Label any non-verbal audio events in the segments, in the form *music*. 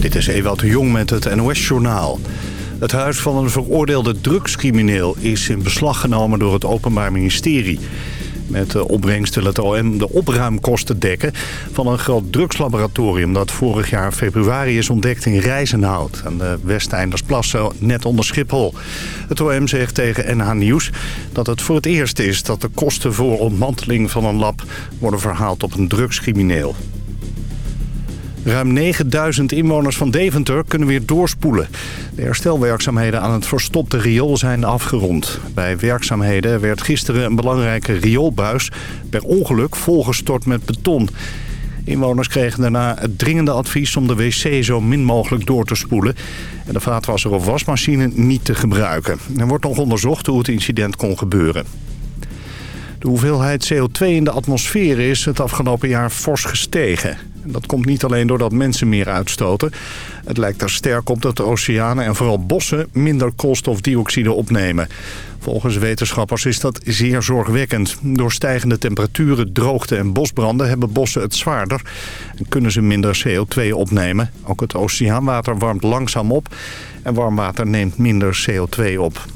Dit is Ewout de Jong met het NOS-journaal. Het huis van een veroordeelde drugscrimineel is in beslag genomen door het Openbaar Ministerie. Met de opbrengst wil het OM de opruimkosten dekken van een groot drugslaboratorium... dat vorig jaar februari is ontdekt in Rijzenhout... aan de Westeindersplassen, net onder Schiphol. Het OM zegt tegen NH Nieuws dat het voor het eerst is... dat de kosten voor ontmanteling van een lab worden verhaald op een drugscrimineel. Ruim 9000 inwoners van Deventer kunnen weer doorspoelen. De herstelwerkzaamheden aan het verstopte riool zijn afgerond. Bij werkzaamheden werd gisteren een belangrijke rioolbuis... per ongeluk volgestort met beton. Inwoners kregen daarna het dringende advies om de wc zo min mogelijk door te spoelen... en de vaatwasser of wasmachine niet te gebruiken. Er wordt nog onderzocht hoe het incident kon gebeuren. De hoeveelheid CO2 in de atmosfeer is het afgelopen jaar fors gestegen. Dat komt niet alleen doordat mensen meer uitstoten. Het lijkt er sterk op dat de oceanen en vooral bossen minder koolstofdioxide opnemen. Volgens wetenschappers is dat zeer zorgwekkend. Door stijgende temperaturen, droogte en bosbranden hebben bossen het zwaarder... en kunnen ze minder CO2 opnemen. Ook het oceaanwater warmt langzaam op en warm water neemt minder CO2 op.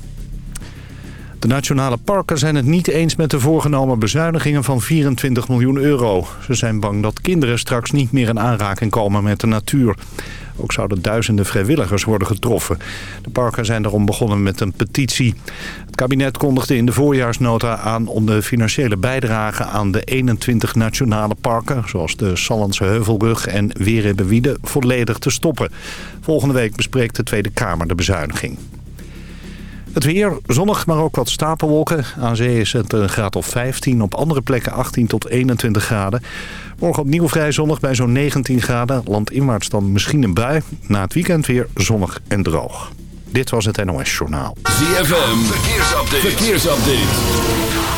De nationale parken zijn het niet eens met de voorgenomen bezuinigingen van 24 miljoen euro. Ze zijn bang dat kinderen straks niet meer in aanraking komen met de natuur. Ook zouden duizenden vrijwilligers worden getroffen. De parken zijn daarom begonnen met een petitie. Het kabinet kondigde in de voorjaarsnota aan om de financiële bijdrage aan de 21 nationale parken... zoals de Sallandse Heuvelrug en Weerhebbewiede volledig te stoppen. Volgende week bespreekt de Tweede Kamer de bezuiniging. Het weer zonnig, maar ook wat stapelwolken. Aan zee is het een graad of 15, op andere plekken 18 tot 21 graden. Morgen opnieuw vrij zonnig bij zo'n 19 graden. Landinwaarts dan misschien een bui. Na het weekend weer zonnig en droog. Dit was het NOS Journaal. ZFM, verkeersupdate. verkeersupdate.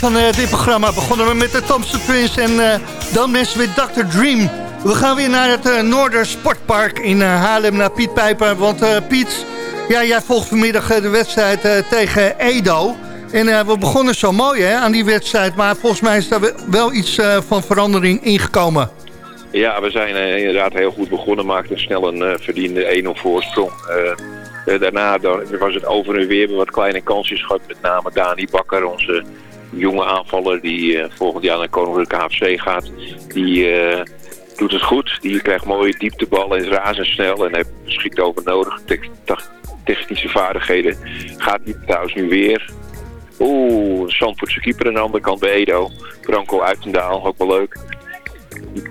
Van uh, dit programma begonnen we met de Thompson Twins en uh, dan mensen met Dr. Dream. We gaan weer naar het uh, Noorder Sportpark in Haarlem naar Piet Pijper. Want Piet, ja, jij volgt vanmiddag de wedstrijd tegen Edo. En we begonnen zo mooi hè, aan die wedstrijd, maar volgens mij is daar wel iets van verandering ingekomen. Ja, we zijn inderdaad heel goed begonnen, maakten snel een verdiende 1-0 voorsprong. daarna was het over en weer wat kleine kansjes gehad, met name Dani Bakker, onze jonge aanvaller die uh, volgend jaar naar Koninklijke HFC gaat, die uh, doet het goed. Die krijgt mooie dieptebal en is razendsnel en heeft beschikt over nodige technische vaardigheden. Gaat hij trouwens nu weer. Oeh, Zandvoortse keeper aan de andere kant bij Edo. Franco Uitendaal, ook wel leuk.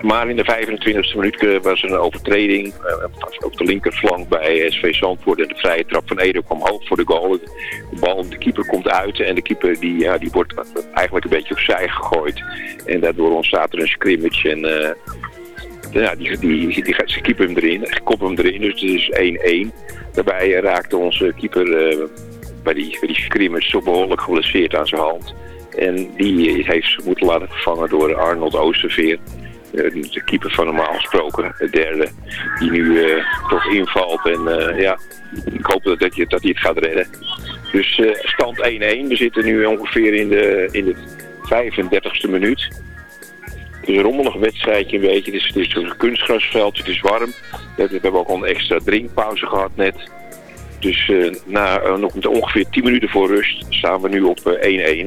Maar in de 25e minuut eh, was er een overtreding uh, op de linkerflank bij SV Zandvoort. En de vrije trap van Edo kwam hoog voor de goal. De bal, de keeper komt uit en de keeper die, ja, die wordt eigenlijk een beetje opzij gegooid. En daardoor ontstaat er een scrimmage en... Uh, ja, die, die, die, ze keeper hem erin, koppen hem erin, dus het is 1-1. Daarbij raakte onze keeper bij die, bij die scrimmage zo behoorlijk geblesseerd aan zijn hand. En die heeft moeten laten vervangen door Arnold Oosterveer. Eh, de keeper van normaal gesproken, de derde, die nu eh, toch invalt. En eh, ja, ik hoop dat, dat, dat hij het gaat redden. Dus stand 1-1. We zitten nu ongeveer in de, in de 35ste minuut. Het is een rommelig wedstrijdje een beetje. Het is, het is een kunstgrasveld, het is warm. We hebben ook al een extra drinkpauze gehad net. Dus na nog ongeveer 10 minuten voor rust staan we nu op 1-1.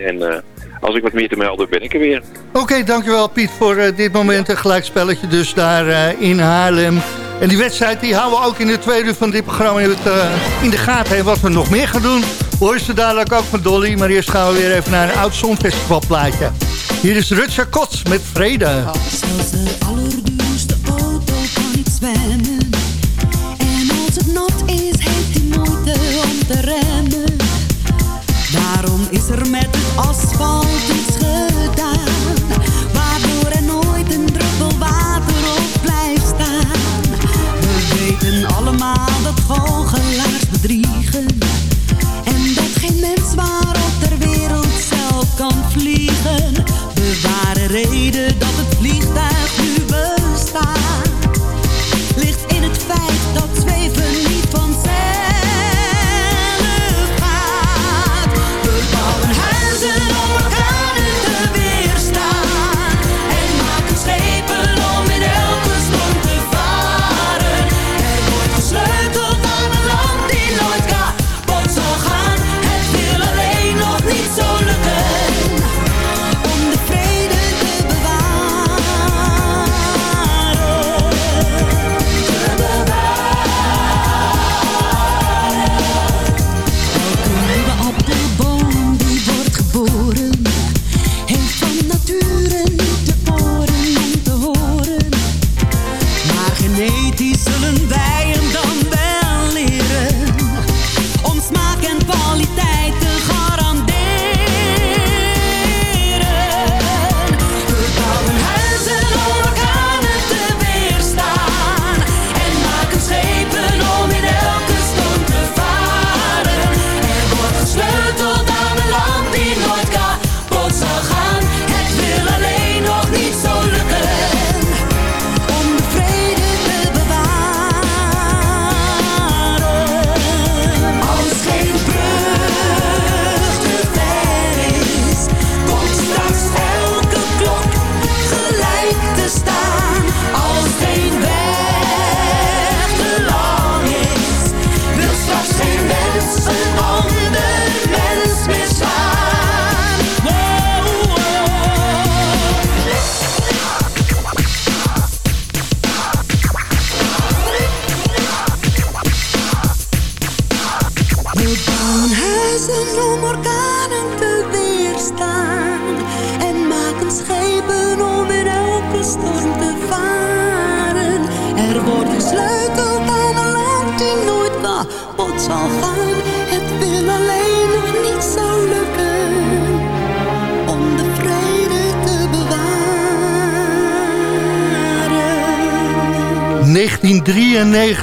en als ik wat meer te melden ben ik er weer. Oké, dankjewel Piet voor uh, dit moment. Een gelijkspelletje dus daar uh, in Haarlem. En die wedstrijd die houden we ook in de tweede van dit programma in, het, uh, in de gaten. En wat we nog meer gaan doen, hoor je dadelijk ook van Dolly. Maar eerst gaan we weer even naar een oud songfestivalplaatje. Hier is Rutger Kots met Vrede. De allerduurste auto kan niet zwemmen. Met het asfalt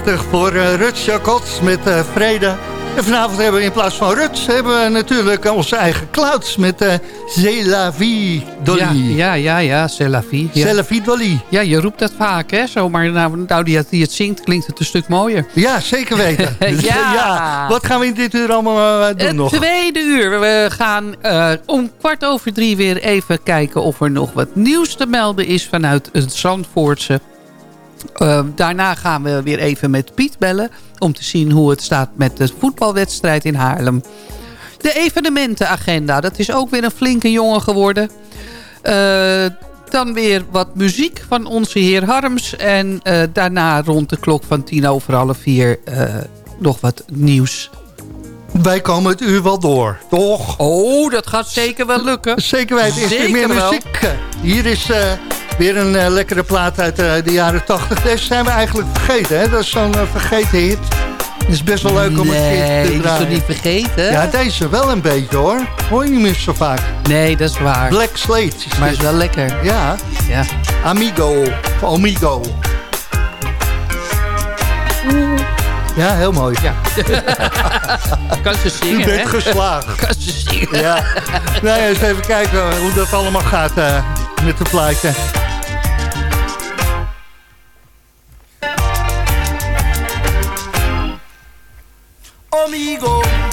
1993 voor eh Rut Jacot met eh, Vrede. En vanavond hebben we in plaats van Rut... hebben we natuurlijk onze eigen Clouds met uh, C'est la vie, Dolly. Ja, ja, ja, ja, c'est la vie. Ja. C'est la vie, Dolly. ja, je roept dat vaak, hè? Zo, maar nou, nou die, die het zingt, klinkt het een stuk mooier. Ja, zeker weten. *laughs* Dus, Ja. Wat gaan we in dit uur allemaal eh, doen Het nog? tweede uur. We gaan eh, om kwart over drie weer even kijken of er nog wat nieuws te melden is vanuit het Zandvoortse. Eh, daarna gaan we weer even met Piet bellen om te zien hoe het staat met de voetbalwedstrijd in Haarlem. De evenementenagenda, dat is ook weer een flinke jongen geworden. Eh, dan weer wat muziek van onze heer Harms. En eh, daarna rond de klok van tien over half vier eh, nog wat nieuws. Wij komen het uur wel door, toch? Oh, dat gaat zeker wel lukken. Zeker weten. Is er meer wel. muziek? Hier is weer een eh, lekkere plaat uit eh, de jaren 80. Deze zijn we eigenlijk vergeten, hè? Dat is zo'n eh, vergeten hit. Het is best wel leuk om het nee, keer te die is draaien. toch niet vergeten? Ja, deze wel een beetje hoor. Hoor je niet meer zo vaak. Nee, dat is waar. Black Slate is Maar is wel lekker. Ja, Ja. Amigo. Of Omigo. Ja, heel mooi. Ja. *laughs* kan ze U zingen, bent hè? geslaagd. Kan ze zingen. Ja. Nou ja, eens even kijken hoe dat allemaal gaat met de plaatje. amigo.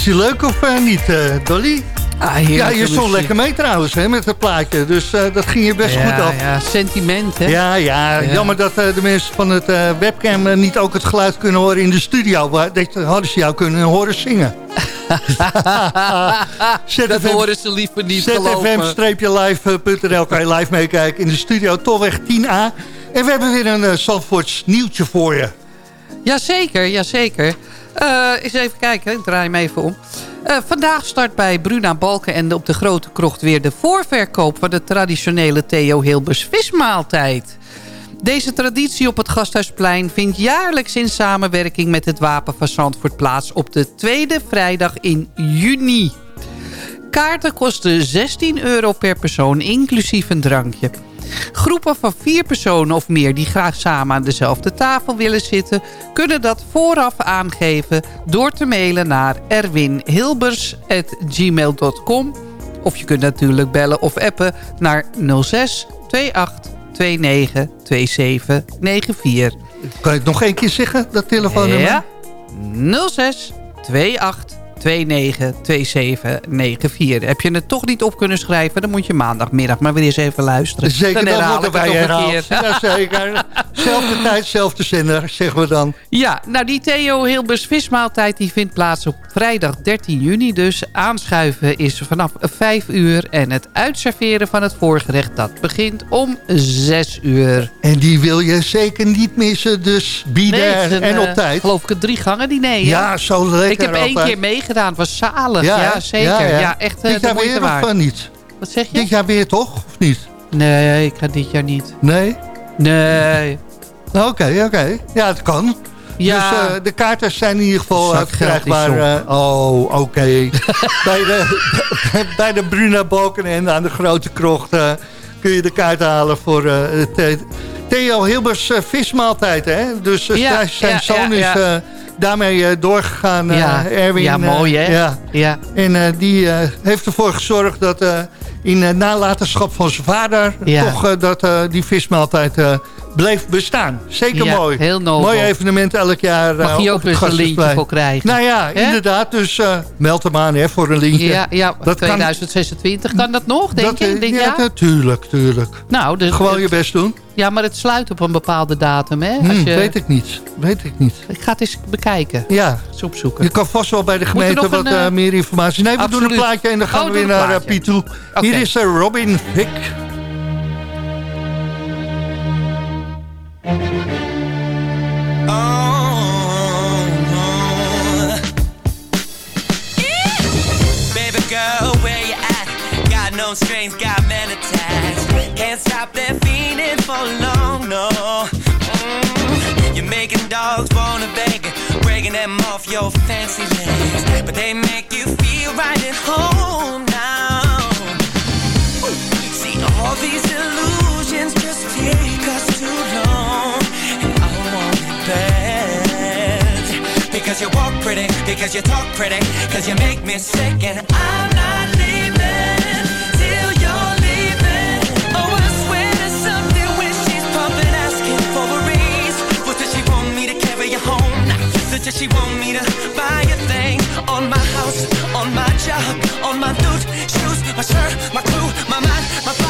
Is die leuk of eh, niet, eh, Dolly? Ah, Ja, je stond lekker mee trouwens hè, met het plaatje. Dus eh, dat ging je best ja, goed af. Ja, sentiment, hè? Ja, ja, Ja. jammer dat de mensen van het webcam niet ook het geluid kunnen horen in de studio. Waar, dat hadden ze jou kunnen horen zingen. *laughs* Dat horen ze liever niet geloven. zfm-live.nl kan je live meekijken in de studio Tolweg 10A. En we hebben weer een uh, Zandvoorts nieuwtje voor je. Jazeker, jazeker. Uh, eens even kijken, ik draai hem even om. Uh, vandaag start bij Bruna Balkenende op de Grote Krocht weer de voorverkoop van de traditionele Theo Hilbers vismaaltijd. Deze traditie op het Gasthuisplein vindt jaarlijks in samenwerking met het Wapen van Zandvoort plaats op de tweede vrijdag in juni. Kaarten kosten 16 euro per persoon, inclusief een drankje. Groepen van vier personen of meer die graag samen aan dezelfde tafel willen zitten... kunnen dat vooraf aangeven door te mailen naar erwinhilbers.gmail.com. Of je kunt natuurlijk bellen of appen naar 06 28 29 27 94. Kan het nog één keer zeggen, dat telefoonnummer? Ja, 06 28 292794. Heb je het toch niet op kunnen schrijven... dan moet je maandagmiddag maar weer eens even luisteren. Zeker, dan, dan worden wij herhaald. Ja, zeker. Zelfde *laughs* tijd, zelfde zender, zeggen we dan. Ja, nou die Theo Hilbers vismaaltijd... die vindt plaats op vrijdag 13 juni. Dus aanschuiven is vanaf 5 uur. En het uitserveren van het voorgerecht... dat begint om 6 uur. En die wil je zeker niet missen. Dus bieden Nee, en op uh, tijd. geloof ik een drie gangen diner. Ja, zo lekker Ik heb één keer Het was zalig. Ja, Ja, zeker. Ja, Ja, echt uh, Dit jaar weer waard. of uh, niet? Wat zeg je? Dit jaar weer toch, of niet? Nee, ik ga dit jaar niet. Nee? Nee. Nou, Oké, oké. Ja, het kan. Ja. Dus uh, de kaarten zijn in ieder geval verkrijgbaar. Uh, oh, oké. *laughs* bij, de, *laughs* bij de Bruna Balken en aan de Grote Krocht uh, kun je de kaart halen voor uh, the Theo Hilbers vismaaltijd. Hè? Dus Ja, zijn ja, zoon ja, is daarmee uh, doorgegaan, uh, Ja. Erwin. Ja, mooi, hè? Ja. Ja. En die heeft ervoor gezorgd dat in nalatenschap van zijn vader... Toch dat die vismaaltijd bleef bestaan. Zeker Ja, mooi. heel nobel. Mooi evenement elk jaar Mag je op ook eens een lintje voor krijgen? Nou ja, inderdaad. Dus uh, meld hem aan hè, voor een lintje. Ja, ja Dat kan- 2026 kan, dat nog, denk dat, je? uh, Dit ja, jaar? natuurlijk, tuurlijk. Nou, dus, Gewoon je best doen. Ja, maar het sluit op een bepaalde datum, hè? Als Hm, je, Weet ik niet. Weet ik niet. Ik ga het eens bekijken. Ja, Eens opzoeken. je kan vast wel bij de gemeente wat een, uh, eh, meer informatie. Nee, we doen een plaatje en dan gaan Oh, we doe weer naar. Piet toe. Hier is Robin Vick. Strings, got no strength, got men attached. Can't stop for long, no. Mm. You're making dogs wanna beg, breaking them off your fancy legs. But they make you feel right at home now. See, all these illusions just take us Because you walk pretty, because you talk pretty, because you make me sick, and I'm not leaving till you're leaving. Oh, I swear there's something when she's pumping, asking for a raise. What does she want me to carry you home? What Does she want me to buy a thing on my house, on my job, on my dude, shoes, my shirt, my crew, my mind, my father's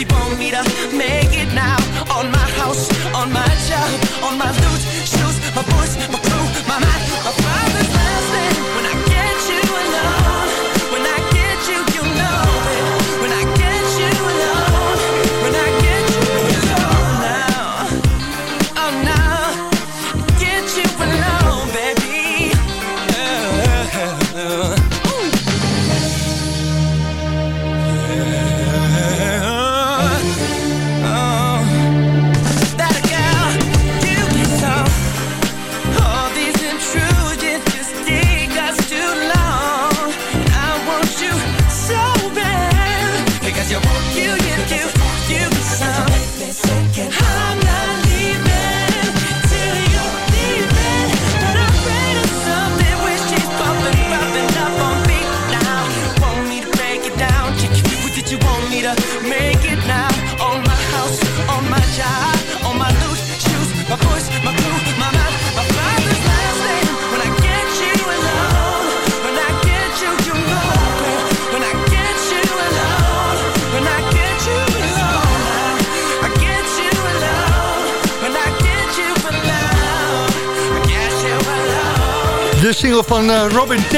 she want me to make it now? On my house, on my job, on my loot, shoes, my boots, my crew, my mind, my father's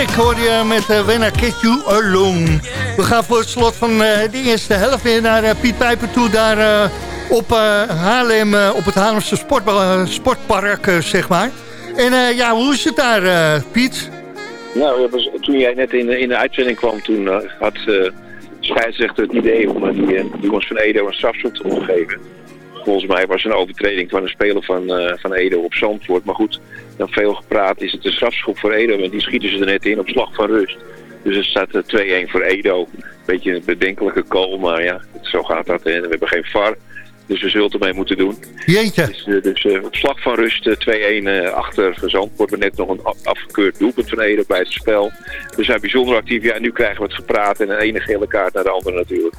Tick hoor je met uh, When I You Alone. We gaan voor het slot van uh, de eerste helft weer naar Piet Pijper toe. Daar op Haarlem, op het Haarlemse sport, sportpark, zeg maar. En ja, hoe is het daar, Piet? Nou, toen jij net in, in de uitzending kwam, toen had scheidsrechter het idee om die jongens van Edo een strafschop te geven. Volgens mij was een overtreding van een speler van, van Edo op Zandvoort. Maar goed, dan veel gepraat is het een strafschop voor Edo. En die schieten ze er net in op slag van rust. Dus het staat 2-1 eh, voor Edo. Beetje een bedenkelijke call, maar ja, zo gaat dat. En we hebben geen VAR. Dus we zullen het ermee moeten doen. Jeetje. Dus, uh, dus uh, op slag van rust 2-1 achter Zandvoort. We net nog een afgekeurd doelpunt van Edo bij het spel. Dus we zijn bijzonder actief. Ja, nu krijgen we het gepraat en een ene gele kaart naar de andere natuurlijk.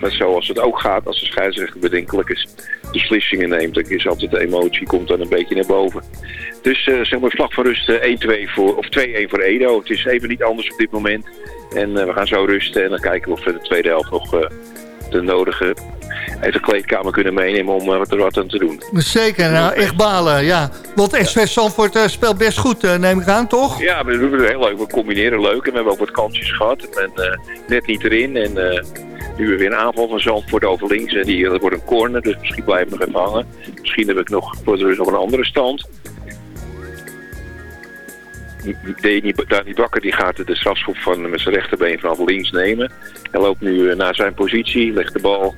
Maar zoals het ook gaat als de scheidsrechter bedenkelijk is, beslissingen neemt, dan is altijd de emotie, komt dan een beetje naar boven. Dus uh, zeg maar slag van rust 1-2 voor, of 2-1 voor Edo. Het is even niet anders op dit moment. En uh, we gaan zo rusten en dan kijken of we de tweede helft nog uh, de nodige even de kleedkamer kunnen meenemen om wat er wat aan te doen. Zeker, nou echt balen, ja. Want SV uh, speelt best goed, neem ik aan, toch? Ja, we doen het heel leuk. We combineren leuk en we hebben ook wat kansjes gehad. En net niet erin en nu weer een aanval van Zandvoort over links. En die, dat wordt een corner, dus misschien blijf ik nog even hangen. Misschien heb ik nog voor de rust op een andere stand. Dani Bakker die gaat de strafschop van met zijn rechterbeen vanaf links nemen. Hij loopt nu naar zijn positie, legt de bal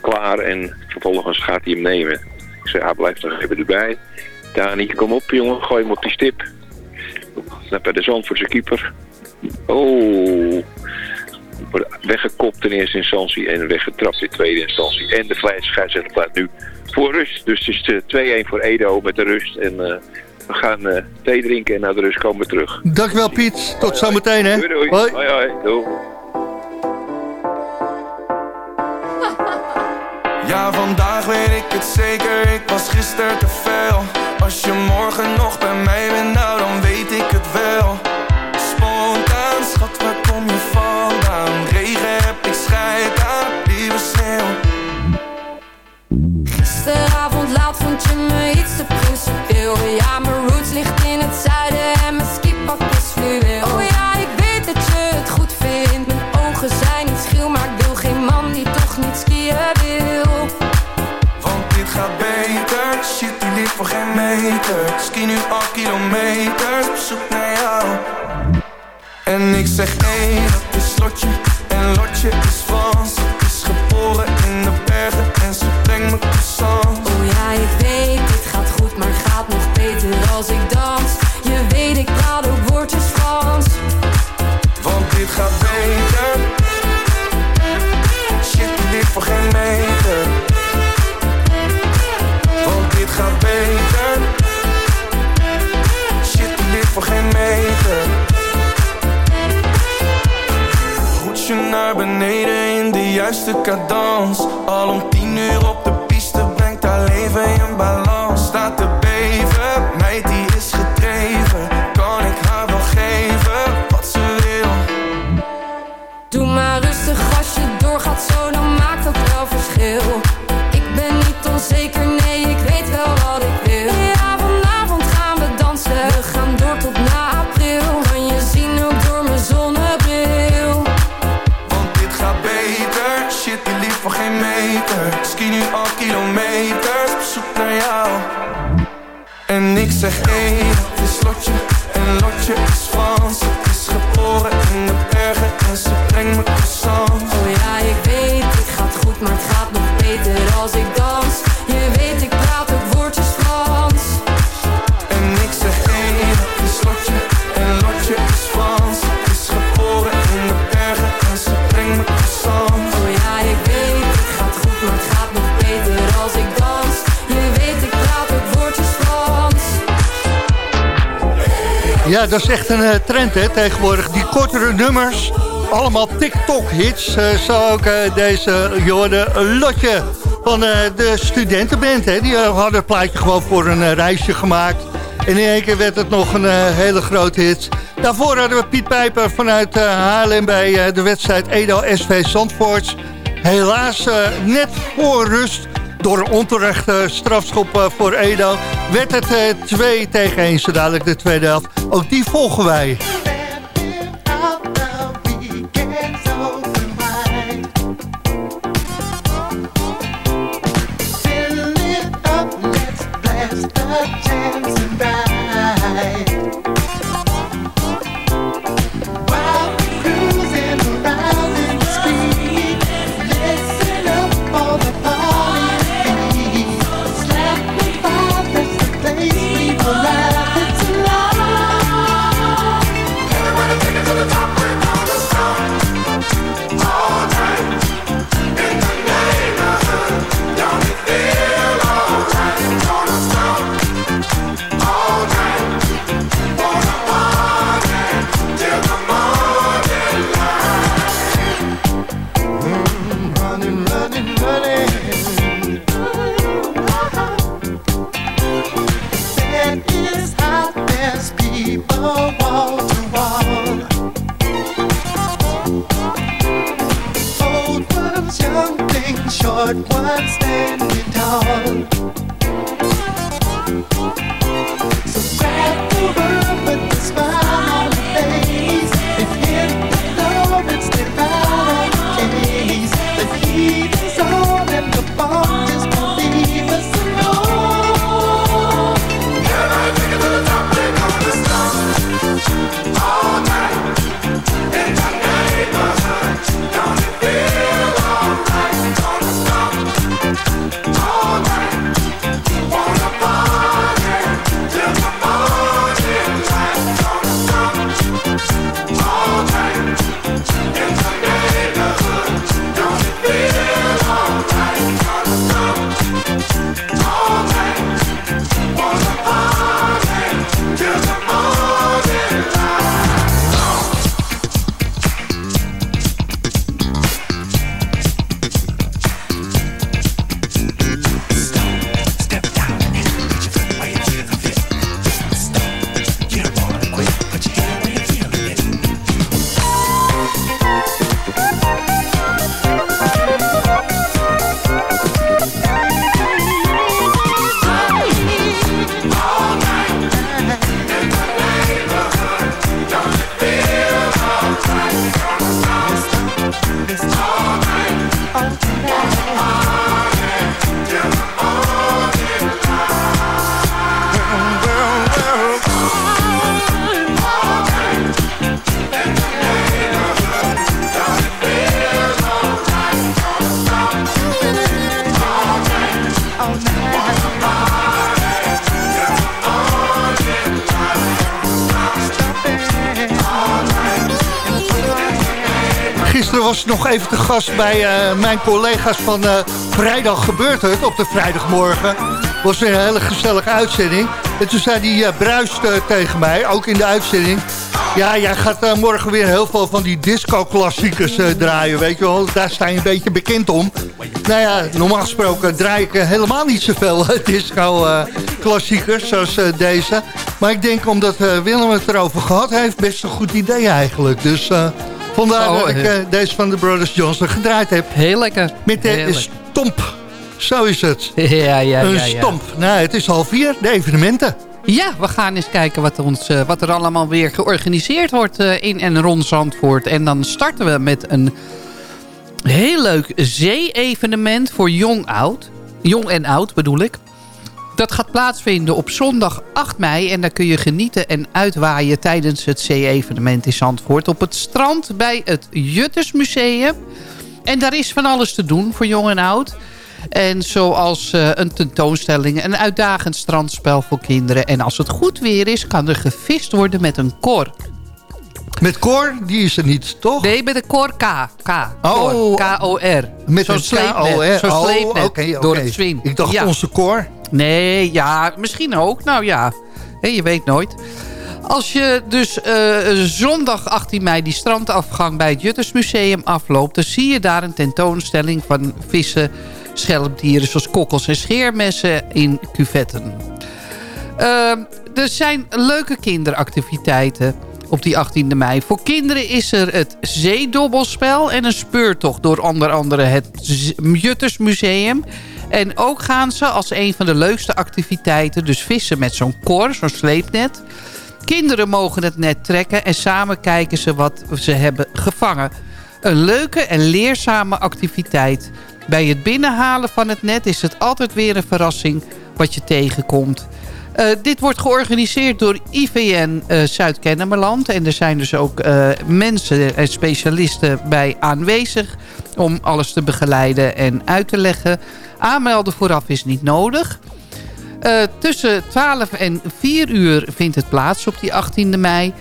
klaar en vervolgens gaat hij hem nemen. Ik zeg, hij blijft nog even erbij. Dani, kom op jongen, gooi hem op die stip. Naar bij de Zandvoortse keeper. Oh, weggekopt in eerste instantie en weggetrapt in tweede instantie. En de scheidsrechter plaat nu voor rust. Dus het is 2-1 voor Edo met de rust. En uh, we gaan uh, thee drinken en naar de rust komen we terug. Dankjewel Piet. Tot zometeen hè. Doei, doei. Hoi. Hoi, hoi. Doei. *laughs* Ja, vandaag weet ik het zeker, ik was gisteren te veel Als je morgen nog bij mij bent, nou dan weet ik het wel Spontaan, schat, waar Vond je me iets te principieel Ja, mijn roots ligt in het zuiden en mijn skipak is fluweel. Oh ja, ik weet dat je het goed vindt. Mijn ogen zijn niet schil, maar ik wil geen man die toch niet skiën wil. Want dit gaat beter, shit die ligt voor geen meter. Ski nu al kilometers, op zoek naar jou. En ik zeg nee, dat is Lotje. En Lotje is Frans juiste cadans Al om tien uur dat is echt een eh, trend hè, tegenwoordig. Die kortere nummers, allemaal TikTok-hits. Eh, zo ook eh, deze Jorde Lotje van de studentenband. Hè. Die hadden het plaatje gewoon voor een reisje gemaakt. En in één keer werd het nog een hele grote hit. Daarvoor hadden we Piet Pijper vanuit Haarlem bij de wedstrijd Edo SV Zandvoort. Helaas net voor rust door onterechte strafschop eh, voor Edo werd het eh, 2 tegen 1. Zo dadelijk de tweede helft. Ook die volgen wij. Nog even te gast bij eh, mijn collega's van eh, Vrijdag Gebeurt Het op de vrijdagmorgen. was weer een hele gezellige uitzending. En toen zei die uh, bruist eh, tegen mij, ook in de uitzending... Ja, jij gaat eh, morgen weer heel veel van die disco-klassiekers eh, draaien, weet je wel. Daar sta je een beetje bekend om. Nou ja, normaal gesproken draai ik eh, helemaal niet zoveel *laughs* disco-klassiekers zoals eh, deze. Maar ik denk omdat eh, Willem het erover gehad heeft, best een goed idee eigenlijk. Dus eh, vandaar Oh, dat ik eh. eh, deze van de Brothers Johnson gedraaid heb. Heel lekker. Met de Heerlijk. stomp. Zo is het. Ja, ja, ja. een ja. stomp. Nou, het is half vier, de evenementen. Ja, we gaan eens kijken wat, ons, eh, wat er allemaal weer georganiseerd wordt in en rond Zandvoort. En dan starten we met een heel leuk zee-evenement voor jong, oud. jong en oud bedoel ik. Dat gaat plaatsvinden op zondag 8 mei. En daar kun je genieten en uitwaaien tijdens het zee-evenement in Zandvoort. Op het strand bij het Juttersmuseum. En daar is van alles te doen voor jong en oud. En zoals eh, een tentoonstelling, een uitdagend strandspel voor kinderen. En als het goed weer is, kan er gevist worden met een kor. Met Cor, die is er niet, toch? Nee, met een kor K. K. Oh. Kor. K-O-R. Met Zo'n sleepnet. KOR. Oh, sleepnet door het zwin. Ik dacht Ja. onze Cor. Nee, ja, misschien ook. Nou ja, je weet nooit. Als je dus eh, zondag 18 mei die strandafgang bij het Juttersmuseum afloopt... dan zie je daar een tentoonstelling van vissen, schelpdieren... zoals kokkels en scheermessen in cuvetten. Eh, er zijn leuke kinderactiviteiten op die 18e mei. Voor kinderen is er het zeedobbelspel en een speurtocht... door onder andere het Juttersmuseum. En ook gaan ze als een van de leukste activiteiten... dus vissen met zo'n kor, zo'n sleepnet. Kinderen mogen het net trekken en samen kijken ze wat ze hebben gevangen. Een leuke en leerzame activiteit. Bij het binnenhalen van het net is het altijd weer een verrassing wat je tegenkomt. Uh, dit wordt georganiseerd door IVN uh, Zuid-Kennemerland. En er zijn dus ook uh, mensen en specialisten bij aanwezig... om alles te begeleiden en uit te leggen. Aanmelden vooraf is niet nodig. tussen 12 en 4 uur vindt het plaats op die 18e mei.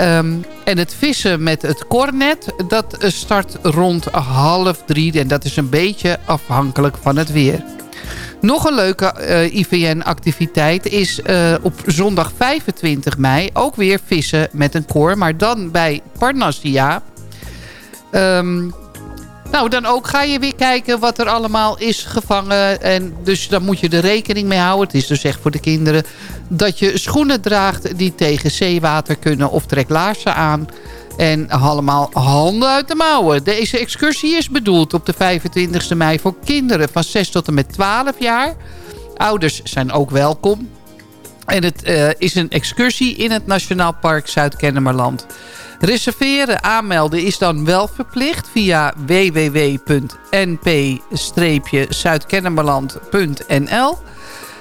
Um, en het vissen met het kornet, dat start rond half drie. En dat is een beetje afhankelijk van het weer. Nog een leuke uh, IVN-activiteit is uh, op zondag 25 mei ook weer vissen met een koor. Maar dan bij Parnassia. Um, nou, dan ook ga je weer kijken wat er allemaal is gevangen. En dus dan moet je er rekening mee houden. Het is dus echt voor de kinderen dat je schoenen draagt die tegen zeewater kunnen of trek laarzen aan. En allemaal handen uit de mouwen. Deze excursie is bedoeld op de 25e mei voor kinderen van 6 tot en met 12 jaar. Ouders zijn ook welkom. En het uh, is een excursie in het Nationaal Park Zuid-Kennemerland. Reserveren, aanmelden is dan wel verplicht via www.np-zuidkennemerland.nl.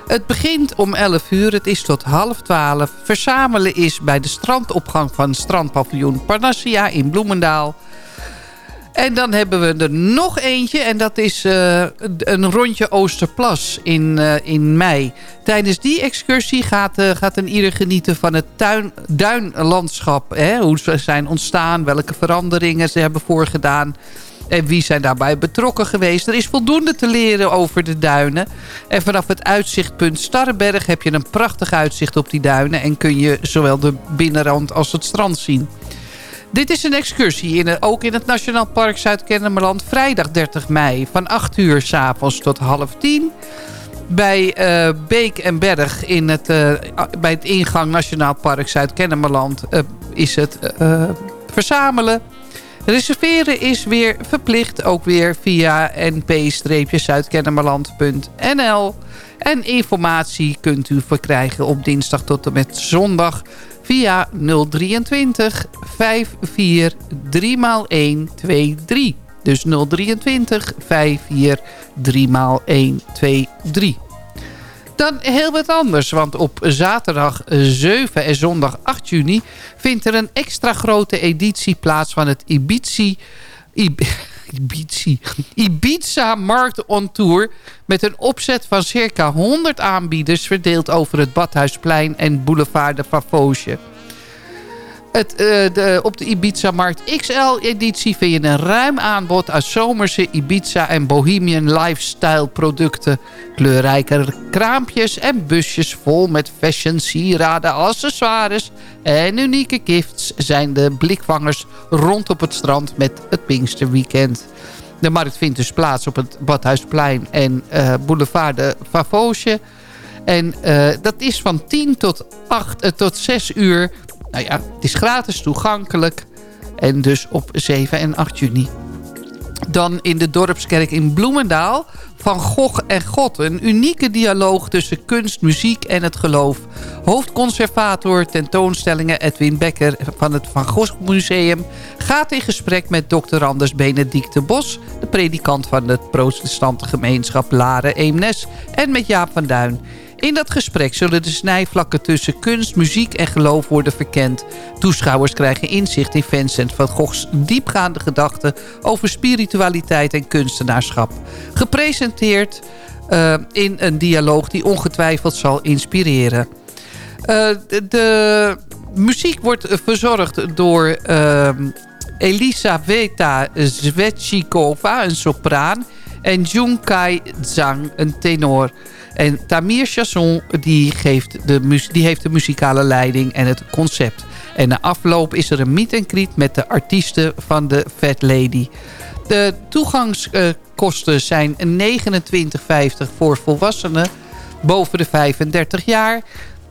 Het begint om 11 uur, het is tot half 12. Verzamelen is bij de strandopgang van strandpaviljoen Parnassia in Bloemendaal. En dan hebben we er nog eentje. En dat is uh, een rondje Oosterplas in, uh, in mei. Tijdens die excursie gaat, uh, gaat een ieder genieten van het tuin, duinlandschap. Hè? Hoe ze zijn ontstaan, welke veranderingen ze hebben voorgedaan. En wie zijn daarbij betrokken geweest. Er is voldoende te leren over de duinen. En vanaf het uitzichtpunt Starrenberg heb je een prachtig uitzicht op die duinen. En kun je zowel de binnenrand als het strand zien. Dit is een excursie, in, ook in het Nationaal Park Zuid-Kennemerland. Vrijdag 30 mei van 8 uur s avonds tot half 10. Bij uh, Beek en Berg in het, uh, bij het ingang Nationaal Park Zuid-Kennemerland uh, is het verzamelen. Reserveren is weer verplicht, ook weer via np-zuidkennemerland.nl. En informatie kunt u verkrijgen op dinsdag tot en met zondag via 023 54 3 x 1 23. Dus 023 54 3 x 1 23. Dan heel wat anders, want op zaterdag 7 en zondag 8 juni... vindt er een extra grote editie plaats van het Ibiza... *laughs* Ibiza, Ibiza Markt on Tour... met een opzet van circa 100 aanbieders... verdeeld over het Badhuisplein en Boulevard de Favosje. Het, uh, de, op de Ibiza-markt XL-editie vind je een ruim aanbod... aan zomerse Ibiza en Bohemian lifestyle producten. Kleurrijke kraampjes en busjes vol met fashion, sieraden, accessoires... en unieke gifts zijn de blikvangers rond op het strand met het Pinksterweekend. De markt vindt dus plaats op het Badhuisplein en uh, Boulevard de Favosje... En uh, dat is van 10 tot, 8, uh, tot 6 uur nou ja, het is gratis toegankelijk. En dus op 7 en 8 juni. Dan in de Dorpskerk in Bloemendaal. Van Gogh en God. Een unieke dialoog tussen kunst, muziek en het geloof. Hoofdconservator tentoonstellingen Edwin Becker van het Van Gogh Museum... gaat in gesprek met Dr. Anders Benedicte Bos... de predikant van de protestante gemeenschap Laren Eemnes... en met Jaap van Duin... In dat gesprek zullen de snijvlakken tussen kunst, muziek en geloof worden verkend. Toeschouwers krijgen inzicht in Vincent van Goghs diepgaande gedachten... over spiritualiteit en kunstenaarschap. Gepresenteerd uh, in een dialoog die ongetwijfeld zal inspireren. Uh, de, muziek wordt verzorgd door uh, Elisaveta Zwetchikova, een sopraan... en Junkai Zhang, een tenor... En Tamir Chasson die, geeft de, die heeft de muzikale leiding en het concept. En na afloop is er een meet en greet met de artiesten van de Fat Lady. De toegangskosten zijn 29,50 voor volwassenen boven de 35 jaar.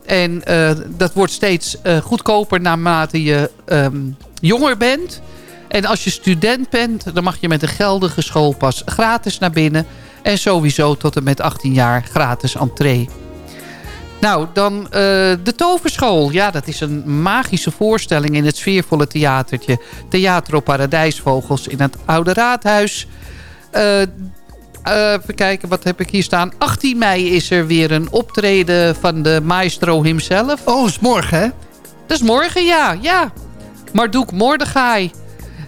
En uh, dat wordt steeds uh, goedkoper naarmate je um, jonger bent. En als je student bent, dan mag je met een geldige schoolpas gratis naar binnen. En sowieso tot en met 18 jaar gratis entree. Nou, dan uh, de Toverschool. Ja, dat is een magische voorstelling in het sfeervolle theatertje. Theater op Paradijsvogels in het Oude Raadhuis. Uh, even kijken, wat heb ik hier staan? 18 mei is er weer een optreden van de maestro himself. Oh, is morgen, hè? Dat is morgen, ja. ja. Marduk Mordechai.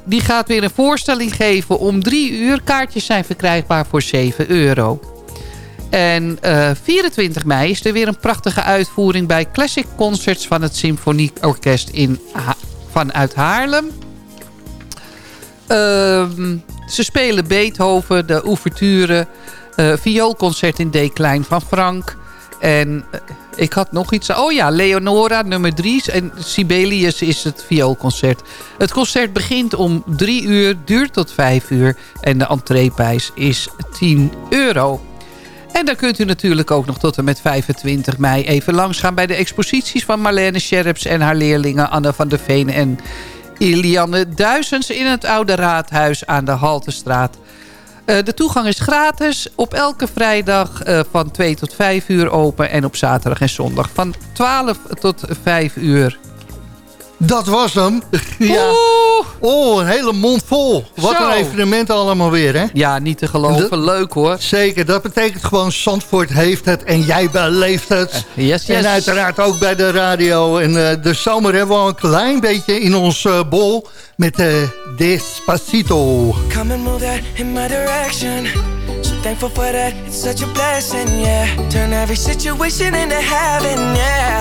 Die gaat weer een voorstelling geven om drie uur. Kaartjes zijn verkrijgbaar voor 7 euro. En uh, 24 mei is er weer een prachtige uitvoering... bij Classic Concerts van het Symfonieorkest in vanuit Haarlem. Uh, ze spelen Beethoven, de ouverture... Uh, vioolconcert in D klein van Frank... En uh, ik had nog iets. Oh ja, Leonora nummer 3. En Sibelius is het vioolconcert. Het concert begint om 3 uur, duurt tot 5 uur. En de entreeprijs is 10 euro. En dan kunt u natuurlijk ook nog tot en met 25 mei even langsgaan... bij de exposities van Marlene Scherps en haar leerlingen Anne van der Veen en Ilianne Duizends... in het Oude Raadhuis aan de Haltestraat. Uh, de toegang is gratis. Op elke vrijdag uh, van 2 tot 5 uur open. En op zaterdag en zondag van 12 tot 5 uur. Dat was hem. ja. Oh, een hele mond vol. Wat Zo. een evenement allemaal weer, hè? Ja, niet te geloven. Dat- Leuk hoor. Zeker, dat betekent gewoon Zandvoort heeft het en jij beleeft het. Yes, yes. En uiteraard ook bij de radio. En eh, de zomer hebben we al een klein beetje in ons eh, bol met eh Despacito. Come and move that in my direction. So thankful for that, it's such a blessing, yeah. Turn every situation into heaven, yeah.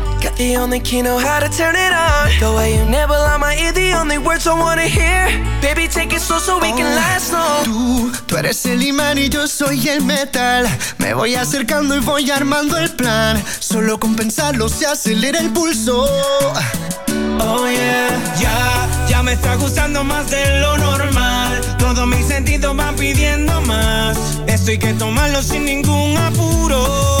Got the only key, know how to turn it on. The way you nibble on my ear, the only words I wanna hear. Baby, take it slow so we can last long. Tú, tú eres el imán y yo soy el metal. Me voy acercando y voy armando el plan. Solo con pensarlo se acelera el pulso. Oh yeah, ya, ya me está gustando más de lo normal. Todos mis sentidos van pidiendo más. Esto hay que tomarlo sin ningún apuro.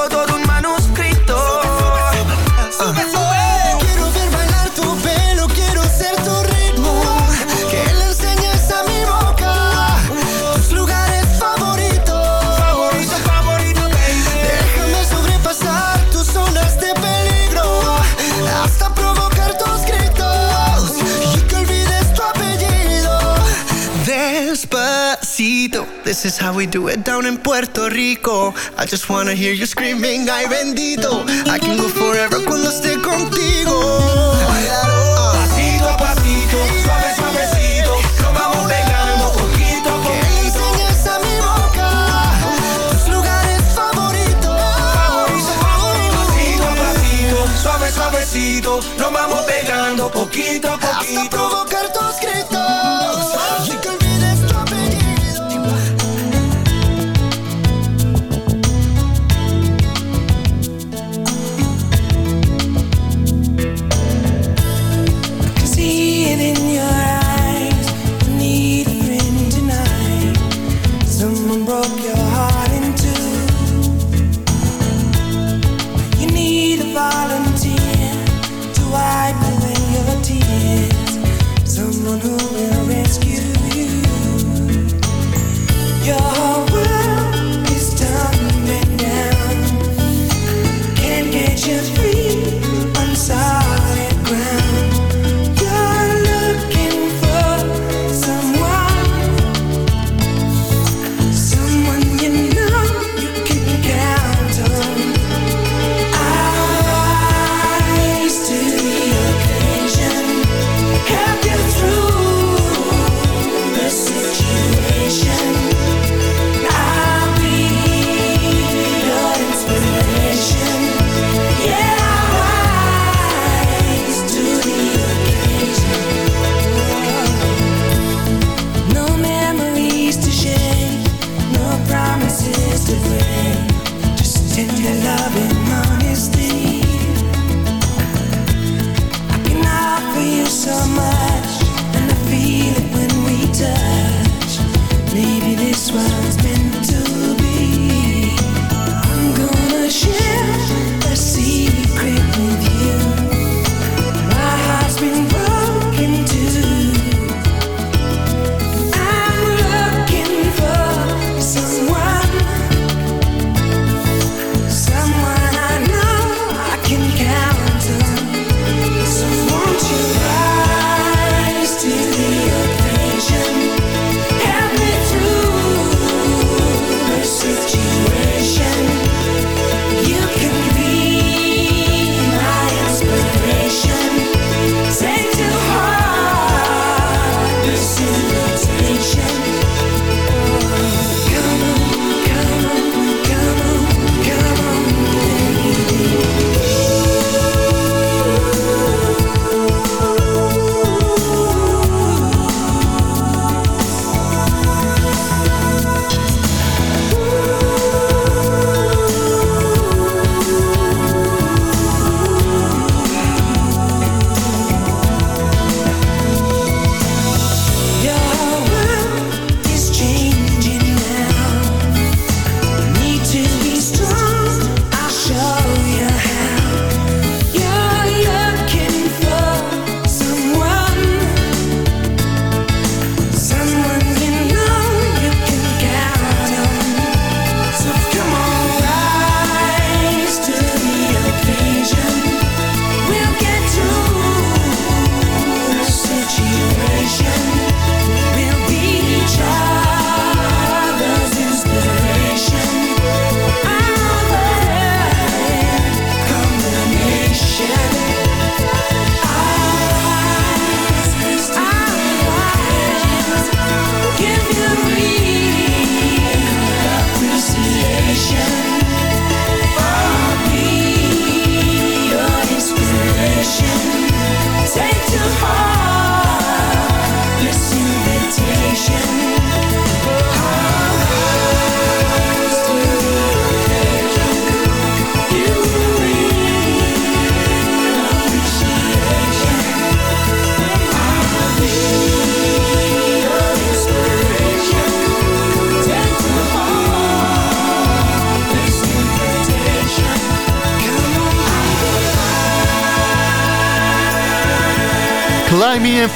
todo un manuscrito. This is how we do it down in Puerto Rico. I just wanna hear you screaming, ay bendito. I can go forever cuando esté contigo. Bailalo, pasito a pasito, suave suavecito, nos vamos pegando poquito a poquito. enseñas a mi boca tus lugares favoritos. Pasito a pasito, suave suavecito, nos vamos pegando poquito a poquito. Hasta provocar tus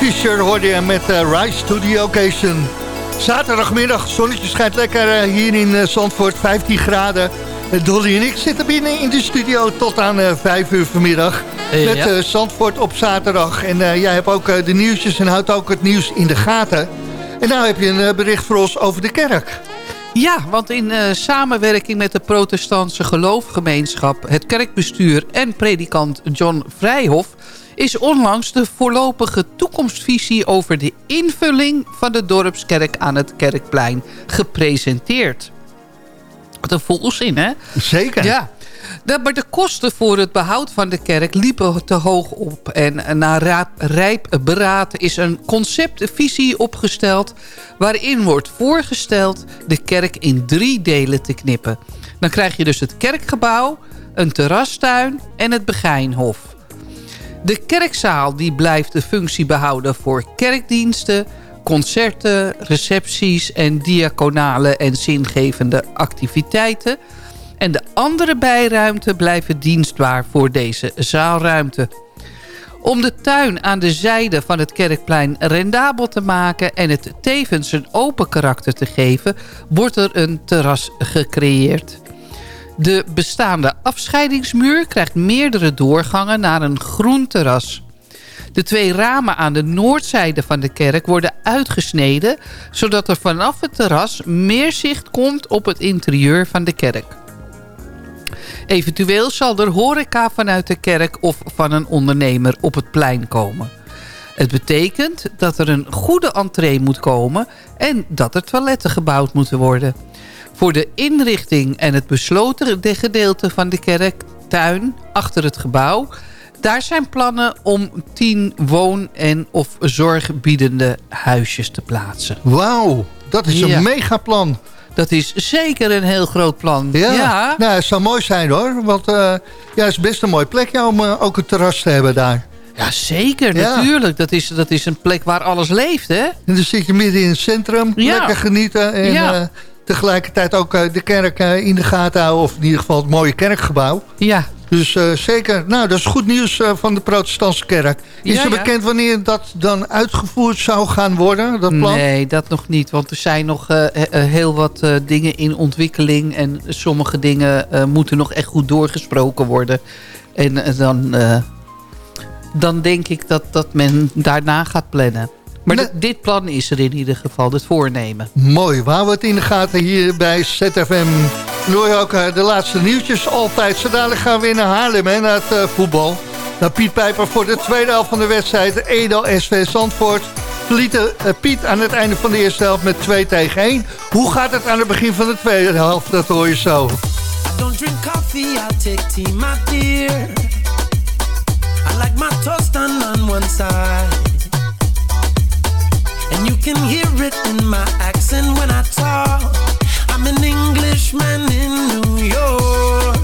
Fisher hoorde je met uh, Rise to the Occasion. Zaterdagmiddag, zonnetje schijnt lekker eh, hier in eh, Zandvoort, 15 graden. Dolly en ik zitten binnen in de studio tot aan 5 uur vanmiddag. Met ja. Zandvoort op zaterdag. En jij hebt ook de nieuwsjes en houdt ook het nieuws in de gaten. En nou heb je een bericht voor ons over de kerk. Ja, want in samenwerking met de protestantse geloofgemeenschap... het kerkbestuur en predikant John Vrijhof is onlangs de voorlopige toekomstvisie over de invulling van de dorpskerk aan het Kerkplein gepresenteerd. Wat een volzin, hè? Zeker. Ja. De, maar de kosten voor het behoud van de kerk liepen te hoog op. En na raap, rijp beraad is een conceptvisie opgesteld... waarin wordt voorgesteld de kerk in drie delen te knippen. Dan krijg je dus het kerkgebouw, een terrastuin en het Begijnhof. De kerkzaal die blijft de functie behouden voor kerkdiensten concerten, recepties en diaconale en zingevende activiteiten. En de andere bijruimten blijven dienstbaar voor deze zaalruimte. Om de tuin aan de zijde van het kerkplein rendabel te maken... en het tevens een open karakter te geven... wordt er een terras gecreëerd. De bestaande afscheidingsmuur krijgt meerdere doorgangen naar een groen terras. De twee ramen aan de noordzijde van de kerk worden uitgesneden... zodat er vanaf het terras meer zicht komt op het interieur van de kerk. Eventueel zal er horeca vanuit de kerk of van een ondernemer op het plein komen. Het betekent dat er een goede entree moet komen en dat er toiletten gebouwd moeten worden. Voor de inrichting en het besloten gedeelte van de kerktuin achter het gebouw daar zijn plannen om tien woon- en of zorgbiedende huisjes te plaatsen. Wauw, dat is een Ja. megaplan. Dat is zeker een heel groot plan. Ja, ja. Nou, het zou mooi zijn hoor. Want eh, ja, het is best een mooi plekje om eh, ook een terras te hebben daar. Ja, zeker, Ja. natuurlijk. Dat is, dat is een plek waar alles leeft, hè? En dan zit je midden in het centrum, Ja. lekker genieten. En Ja. eh, tegelijkertijd ook eh, de kerk eh, in de gaten houden. Of in ieder geval het mooie kerkgebouw. Ja. Dus eh, zeker, nou dat is goed nieuws van de protestantse kerk. Is Ja, er ja. bekend wanneer dat dan uitgevoerd zou gaan worden, dat plan? Nee, dat nog niet. Want er zijn nog heel wat dingen in ontwikkeling. En sommige dingen moeten nog echt goed doorgesproken worden. En dan, dan denk ik dat, dat men daarna gaat plannen. Maar Nee. dit- plan is er in ieder geval, het voornemen. Mooi, we houden het in de gaten hier bij ZFM. Je ook eh, de laatste nieuwtjes altijd. Zo dadelijk gaan we weer naar Haarlem, hè, naar het eh, voetbal. Naar Piet Pijper voor de tweede helft van de wedstrijd. Edo SV Zandvoort. Verlieten eh, Piet aan het einde van de eerste helft met 2 tegen 1. Hoe gaat het aan het begin van de tweede helft? Dat hoor je zo. I don't drink coffee, I take tea, my dear. I like my toast on one side. You can hear it in my accent when I talk. I'm an Englishman in New York.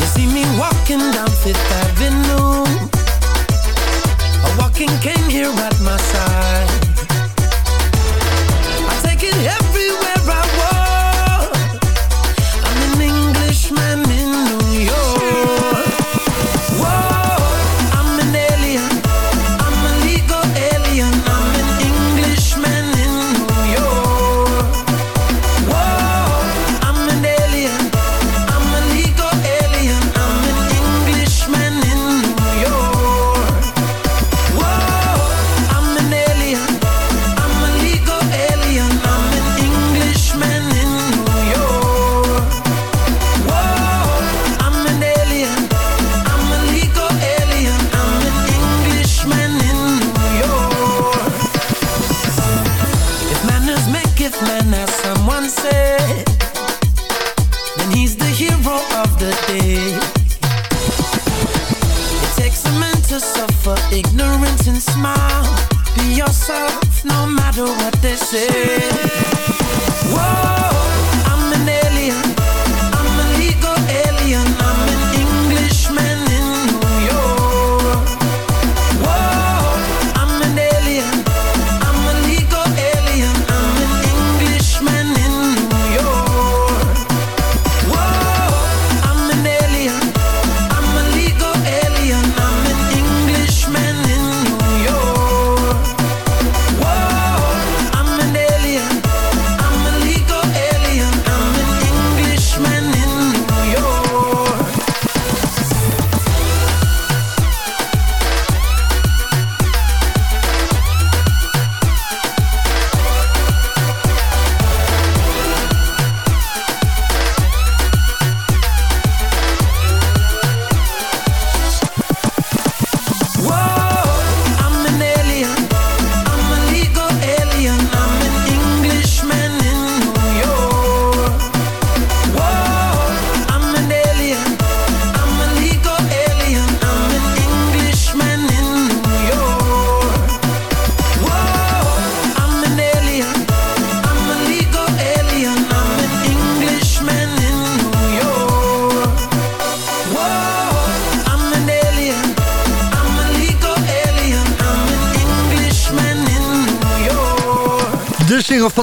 You see me walking down Fifth Avenue. A walking cane here at my side.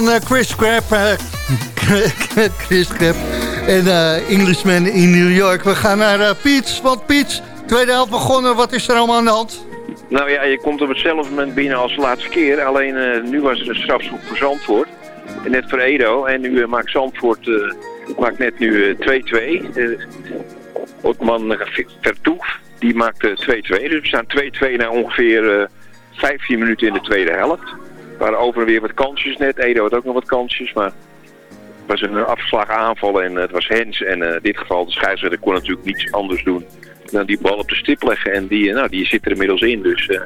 Eh, Chris Crab. eh, *laughs* Chris Crab en eh, Englishman in New York. We gaan naar Piets, want Piets, tweede helft begonnen. Wat is er allemaal aan de hand? Nou ja, je komt op hetzelfde moment binnen als de laatste keer. Alleen nu was er een strafschop voor Zandvoort. Net voor Edo. En nu maakt Zandvoort maakt net nu eh, 2-2. Eh, Otman Vertoef, die maakt eh, 2-2. Dus we staan 2-2 na ongeveer eh 15 minuten in de tweede helft. Waren over en weer wat kansjes net. Edo had ook nog wat kansjes, maar... Het was een afgeslagen aanval en eh, het was Hens. En eh, in dit geval de scheidsrechter kon natuurlijk niets anders doen dan die bal op de stip leggen. En die, eh, nou, die zit er inmiddels in. Dus eh,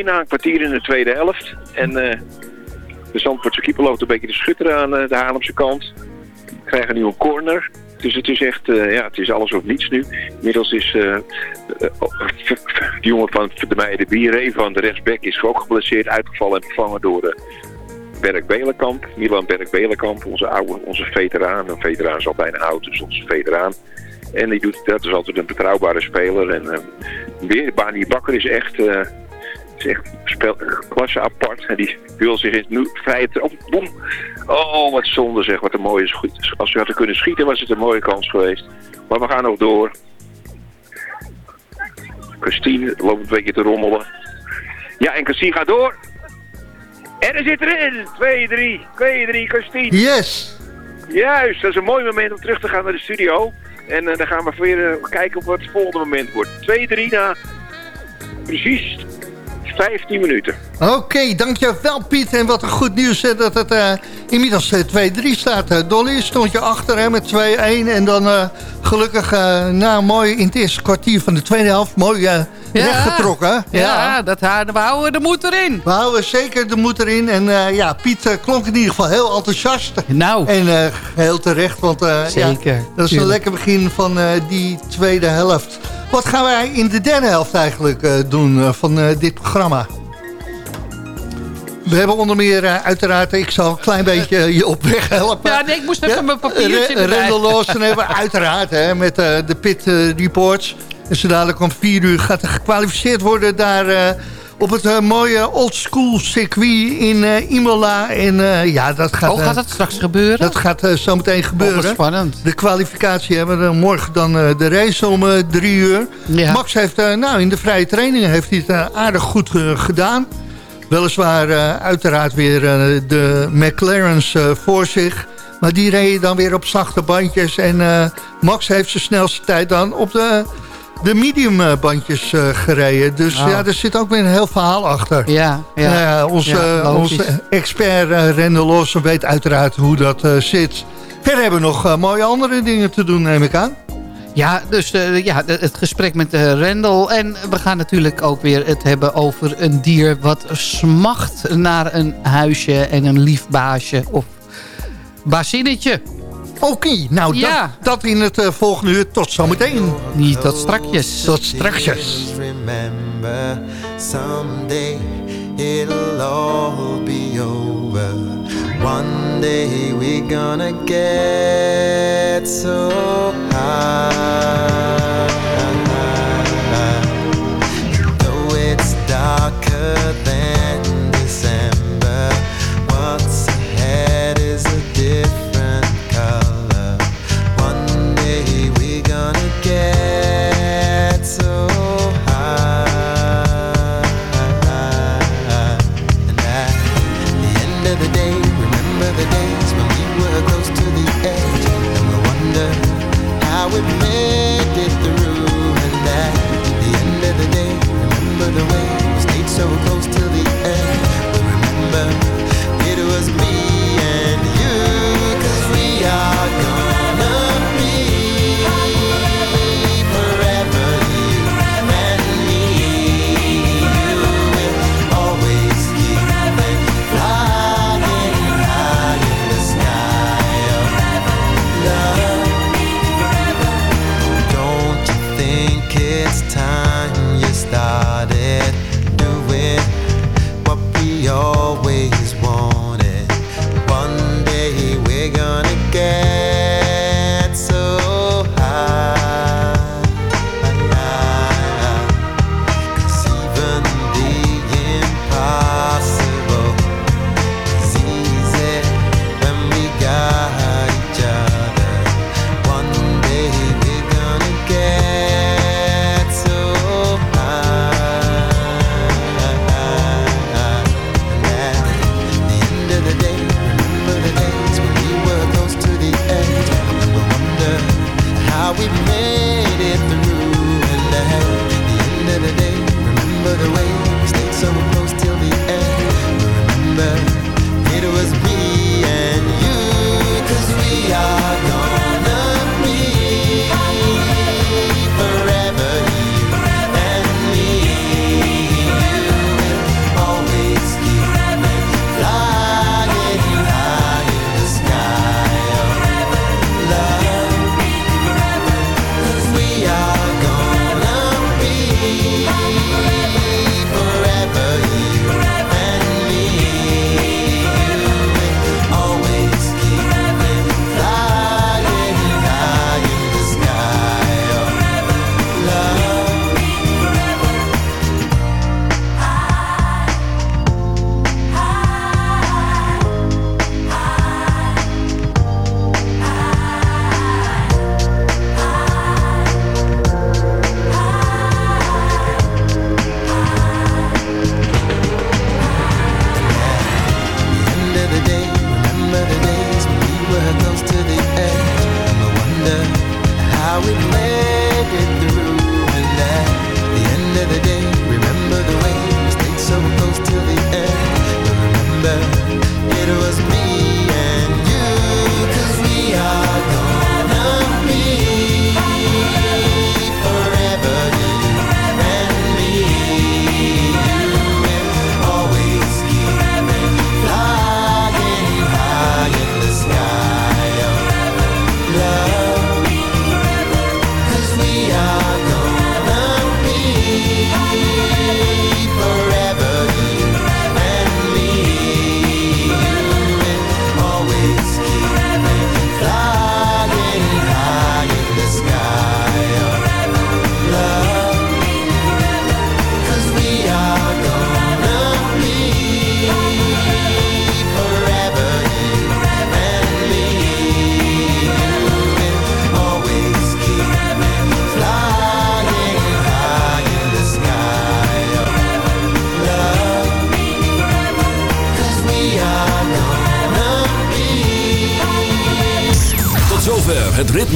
2-2 na een kwartier in de tweede helft. En de Zandvoortse keeper loopt een beetje de schutter aan de Haarlemse kant. Krijgen nu een corner. Dus het is echt, eh, ja, het is alles of niets nu. Inmiddels is eh, eh, de jongen van de meiden Bieré van de rechtsback is ook geblesseerd, uitgevallen en vervangen door de Berk Belenkamp. Milan Berk Belenkamp, onze oude, onze veteraan. Een veteraan is al bijna oud, dus onze veteraan. En die doet, dat is altijd een betrouwbare speler. En weer, Bani Bakker is echt, is echt klasse apart. En die wil zich in nu vrije trap. Oh, boem. Oh, wat zonde zeg, wat een mooie schiet. Als we hadden kunnen schieten was het een mooie kans geweest. Maar we gaan nog door. Christine loopt een beetje te rommelen. Ja, en Christine gaat door. En er zit erin. 2-3. 2-3, Christine. Yes! Juist, dat is een mooi moment om terug te gaan naar de studio. En eh, dan gaan we weer eh, kijken op wat het volgende moment wordt. 2-3 na precies 15 minuten. Oké, dankjewel Piet. En wat een goed nieuws hè, dat het eh, inmiddels eh, 2-3 staat. Eh, Dolly stond je achter hè, met 2-1. En dan eh, gelukkig eh, na mooi in het eerste kwartier van de tweede helft... mooi eh rechtgetrokken. hè? Ja, dat, we houden de moed erin. We houden zeker de moed erin. En eh, ja, Piet eh, klonk in ieder geval heel enthousiast. Nou, En eh, heel terecht, want ja, Zeker, dat is een lekker begin van die tweede helft. Wat gaan wij in de derde helft eigenlijk doen van dit programma? We hebben onder meer uiteraard, ik zal een klein beetje je op weg helpen. ja, nee, ik moest even mijn papiertje Re- erbij. Rendel Lawson hebben we uiteraard hè, met de pit reports. En zo dadelijk om vier uur gaat er gekwalificeerd worden daar eh, op het eh, mooie old school circuit in eh, Imola. En ja, dat gaat, Oh, gaat dat straks gebeuren? dat gaat zo meteen Oh, gebeuren. spannend. De kwalificatie hebben we morgen dan de race om drie uur. Ja. Max heeft nou, in de vrije trainingen heeft hij het aardig goed gedaan. Weliswaar uiteraard weer de McLaren's voor zich. Maar die reden dan weer op zachte bandjes. En Max heeft zijn snelste tijd dan op de, de medium eh, eh, gereden. Dus Oh. ja, er zit ook weer een heel verhaal achter. Ja, ja. Ja, onze, Ja, onze expert uh, Lawson weet uiteraard hoe dat eh, zit. Verder hebben we nog eh, mooie andere dingen te doen, neem ik aan. Ja, dus eh, ja, het gesprek met uh, Rendel. En we gaan natuurlijk ook weer het hebben over een dier... wat smacht naar een huisje en een lief baasje of bazinnetje. Oké, nou Ja. dat, dat in het eh, volgende uur. Tot zometeen. Niet tot strakjes. Tot strakjes. remember someday it'll all be over. One day we're gonna get so high. Though it's darker